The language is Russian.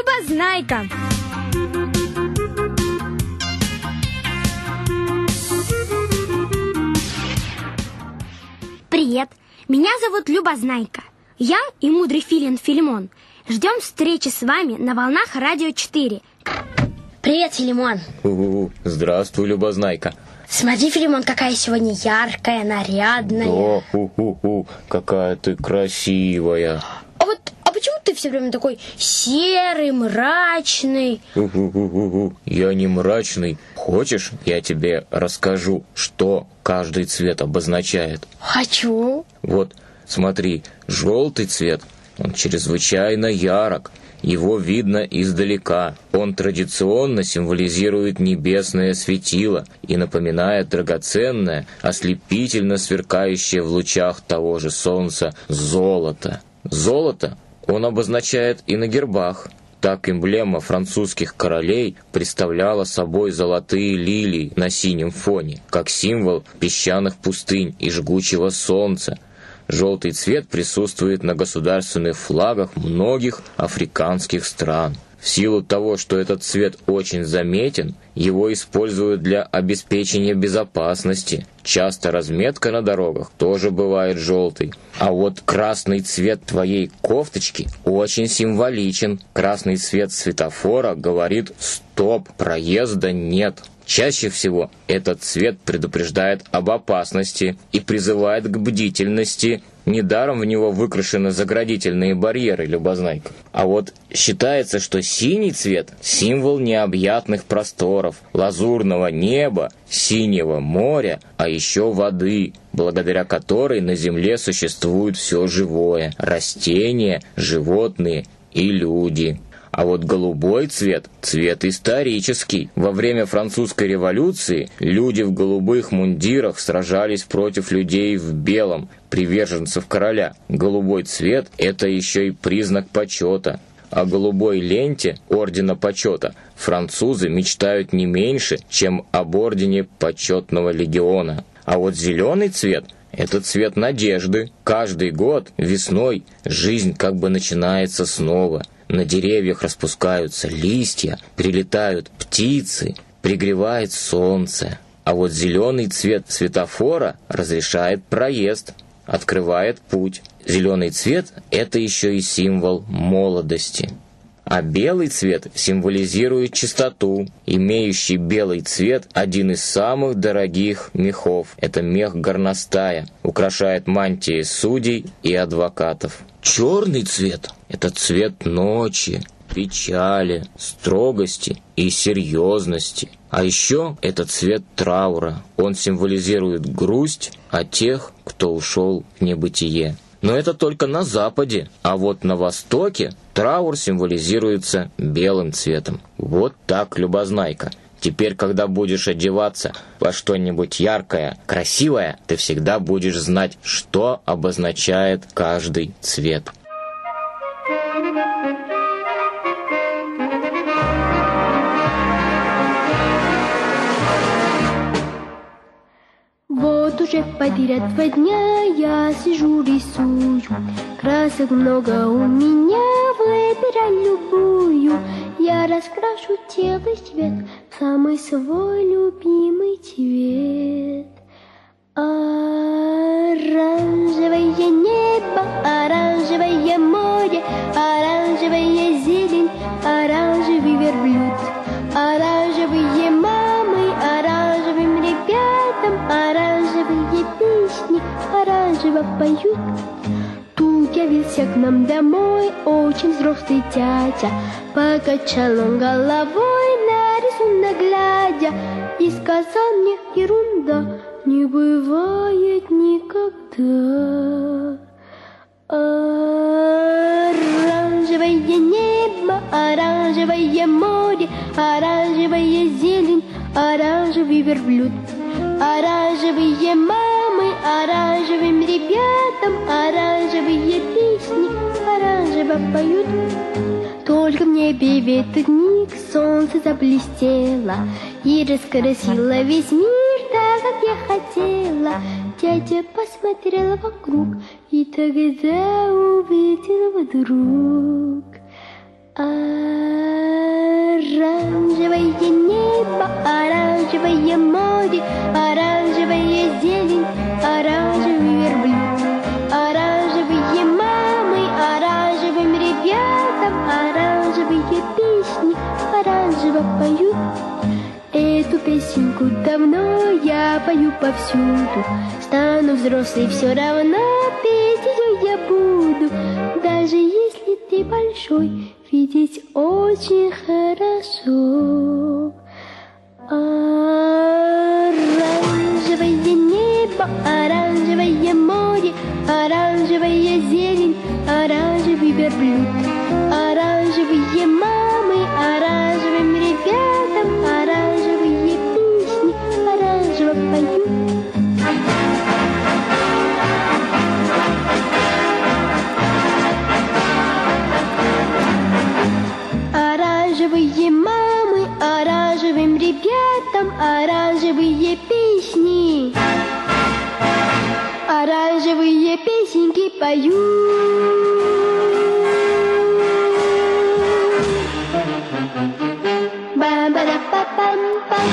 Любознайка. Привет, меня зовут Любознайка. Я и мудрый филин Филимон ждем встречи с вами на волнах Радио 4. Привет, Филимон. У-у-у. Здравствуй, Любознайка. Смотри, Филимон, какая сегодня яркая, нарядная. О, у-у-у, какая ты красивая. Почему ты все время такой серый, мрачный? Я не мрачный. Хочешь, я тебе расскажу, что каждый цвет обозначает? Хочу. Вот, смотри, желтый цвет, он чрезвычайно ярок. Его видно издалека. Он традиционно символизирует небесное светило и напоминает драгоценное, ослепительно сверкающее в лучах того же солнца золото. Золото он обозначает и на гербах. Так эмблема французских королей представляла собой золотые лилии на синем фоне, как символ песчаных пустынь и жгучего солнца. Желтый цвет присутствует на государственных флагах многих африканских стран. В силу того, что этот цвет очень заметен, его используют для обеспечения безопасности. Часто разметка на дорогах тоже бывает желтой. А вот красный цвет твоей кофточки очень символичен. Красный цвет светофора говорит «стоп, проезда нет». Чаще всего этот цвет предупреждает об опасности и призывает к бдительности. Недаром в него выкрашены заградительные барьеры, любознайка. А вот считается, что синий цвет – символ необъятных просторов, лазурного неба, синего моря, а еще воды, благодаря которой на Земле существует все живое – растения, животные и люди. А вот голубой цвет – цвет исторический. Во время французской революции люди в голубых мундирах сражались против людей в белом, приверженцев короля. Голубой цвет – это еще и признак почета. О голубой ленте Ордена Почета французы мечтают не меньше, чем об Ордене Почетного Легиона. А вот зеленый цвет – это цвет надежды. Каждый год весной жизнь как бы начинается снова – на деревьях распускаются листья, прилетают птицы, пригревает солнце. А вот зеленый цвет светофора разрешает проезд, открывает путь. Зеленый цвет – это еще и символ молодости. А белый цвет символизирует чистоту. Имеющий белый цвет – один из самых дорогих мехов. Это мех горностая. Украшает мантии судей и адвокатов. Черный цвет – это цвет ночи, печали, строгости и серьезности. А еще это цвет траура. Он символизирует грусть о тех, кто ушел в небытие. Но это только на западе, а вот на востоке траур символизируется белым цветом. Вот так, любознайка. Теперь, когда будешь одеваться во что-нибудь яркое, красивое, ты всегда будешь знать, что обозначает каждый цвет. Вот уже подряд два дня я сижу рисую Красок много у меня, выбирай любую раскрашу тело цвет в самый свой любимый цвет. Оранжевое небо, оранжевое море Оранжевая зелень, оранжевый верблюд. Оранжевые мамы, оранжевым ребятам Оранжевые песни, оранжево поют явился к нам домой очень взрослый дядя Покачал он головой на рисунок глядя И сказал мне ерунда не бывает никогда Оранжевое небо, оранжевое море, оранжевая зелень, оранжевый верблюд. Оранжевые мамы, оранжевым ребятам, оранжевые песни, оранжево поют. Только в небе в этот миг солнце заблестело И раскрасило весь мир так, как я хотела Дядя посмотрел вокруг И тогда увидел вдруг поют. Эту песенку давно я пою повсюду. Стану взрослой все равно петь ее я буду. Даже если ты большой, видеть очень хорошо. Оранжевое небо, оранжевое Оранжевые песенки поют Ба-ба-да-па-пам-пам